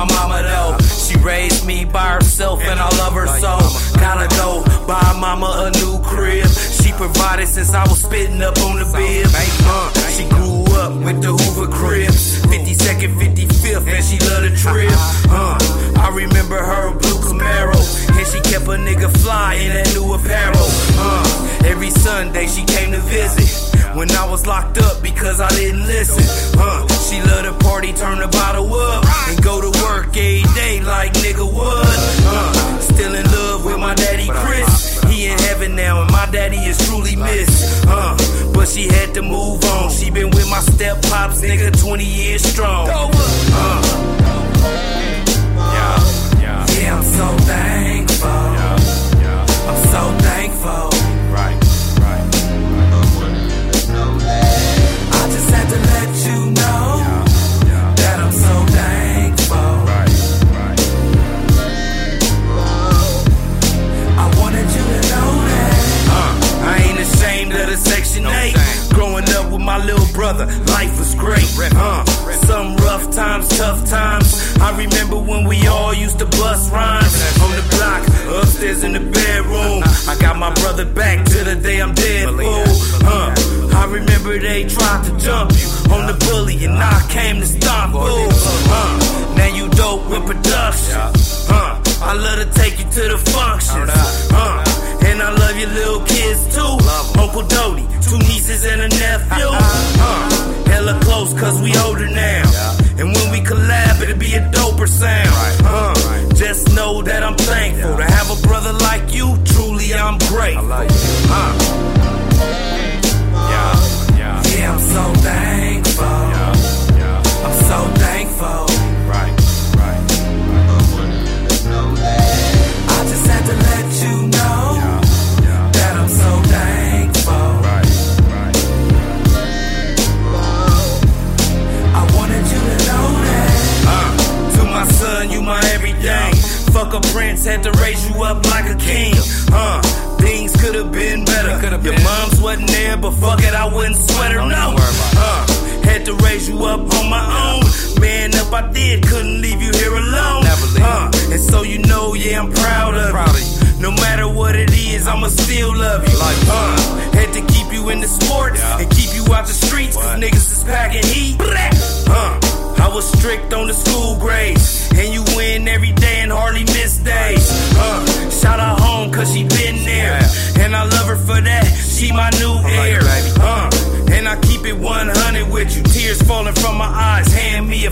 my mama though. She raised me by herself and I love her so. Gotta go buy mama a new crib. She provided since I was spitting up on the bib. She grew up with the Hoover Crips. 52nd, 55th, and she love the trip. Uh, I remember her blue Camaro. And she kept a nigga fly in that new apparel. Uh, every Sunday she came to visit. When I was locked up because I didn't listen. Uh, she love to party, turn the bottle up, and go to had to move on. She been with my step pops, nigga, 20 years strong. Uh, my little brother, life was great. Uh, some rough times, tough times. I remember when we all used to bust rhymes on the block, upstairs in the bedroom. I got my brother back to the day I'm dead. Fool. Uh, I remember they tried to jump you on the bully, and I came to stomp fools. Uh, now you dope with production. Uh, I love to take you to the functions. Uh, and I love your little kids too. Uncle Doty, two nieces and a nephew. Uh, hella close cause we older now. And when we collab, it'll be a doper sound. Uh, just know that I'm thankful to have a brother like you. Truly, I'm grateful. Uh, yeah, I'm so thankful. Up like a king. Uh, things could have been better. Your mom's wasn't there, but fuck it, I wouldn't sweat her. No. Uh, had to raise you up on my own. Man up, I did, couldn't leave you here alone. Uh, and so you know, yeah, I'm proud of you. No matter what it is, I'ma still love you. Like, Uh, had to keep you in the sports and keep you out the streets, cause niggas is packing heat. Uh, I was strict on the and I love her for that. She my new heir. Uh, and I keep it 100 with you. Tears falling from my eyes, hand me a